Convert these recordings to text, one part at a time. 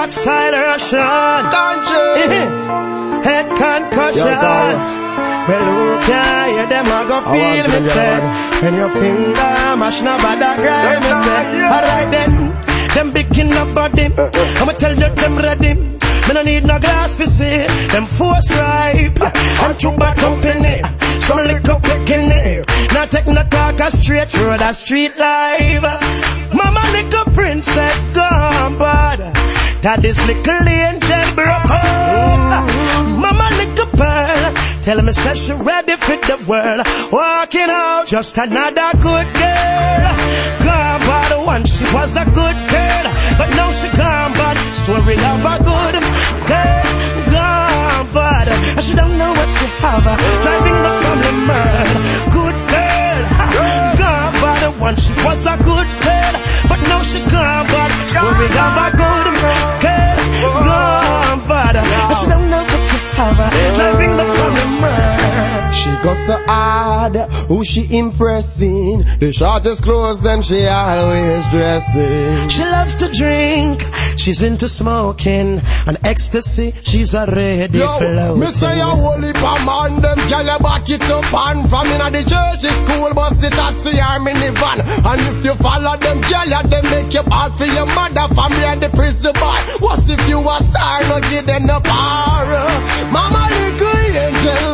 Russian. Conscious. Head concussions. Well, who can hear them? I go feel me say. When your finger mash no bad, cry me say. Alright then, them big in the body. I'ma tell you them ready. Me no need no glass for see them force ripe and too bad company. Some liquor picking it. Now take no talk a straight road a street life. Mama little princess gone bad. That is little angel broke out. Mama little pearl. Tell me say she ready for the world. Walking out just another good girl. Gone bad once she was a good girl. But now she gone bad. Story of a good so hard, who she impressing? The shortest clothes, them she always dressed in. She loves to drink. She's into smoking and ecstasy. She's already Yo, floating. me say a heap man, them gyal back it up and from inna the church, the school bus, the taxi or minivan. And if you follow them gyal, them make you bad for your mother, family and the prison boy. What if you a star, no give them no power? Mama little angel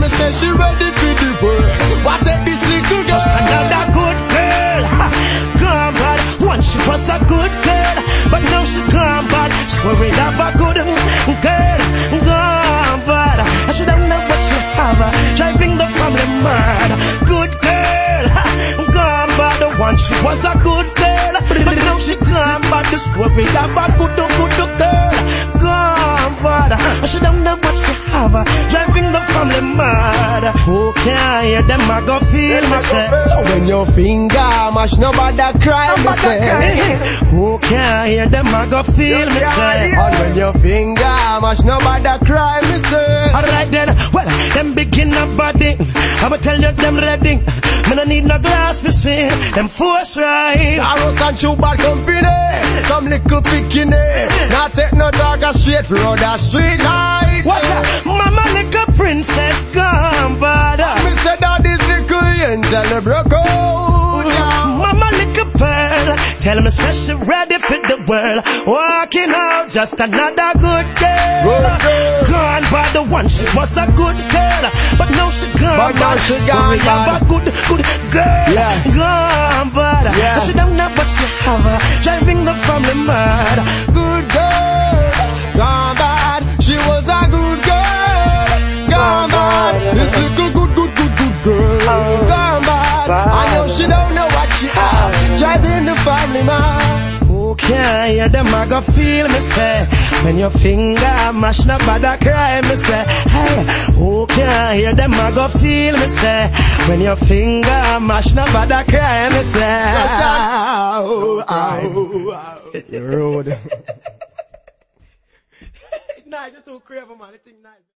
me say she ready for the world. What take this little girl? Just another good girl. Ha, Gone bad. Once she was a good girl, but now she gone bad. Story of a good girl. Gone bad. And she don't know what she have. Driving the family mad. Good girl. Ha, Gone bad. Once she was a good girl, but now she gone bad. The story of a good, good girl. Gone bad. And she don't know what she have. Driving. Who can hear them? I go feel say. So when your finger mash, nobody cry, me say. Who can hear them? I go feel say. And when your finger mash, nobody cry, say. Alright then, well, them begin a body. I'ma tell you them ready. Me no need no glass for see. Them force right. Taros and Chuba company, some little bikini. Not take no dog a straight road, a street light. What's that? Mama little princess gone bad. Me say this little angel broke out. Mama little pearl. Tell me say she ready for the world. Walking out just another good girl. Good girl. Gone by the one she was a good girl. But now she gone But now she Story gone a good, good girl. Yeah. Gone bad. Yeah. She don't know what she have. Uh, driving the family mad. Gone. I know she don't know what she have. Driving the family mad. Who can hear them? I go feel me say. When your finger mash no bad, cry me say. Hey, who can hear them? I go feel me say. When your finger mash no bad, cry me say. Ow, ow. Rude. Nice, you're too crazy, man. Think nice.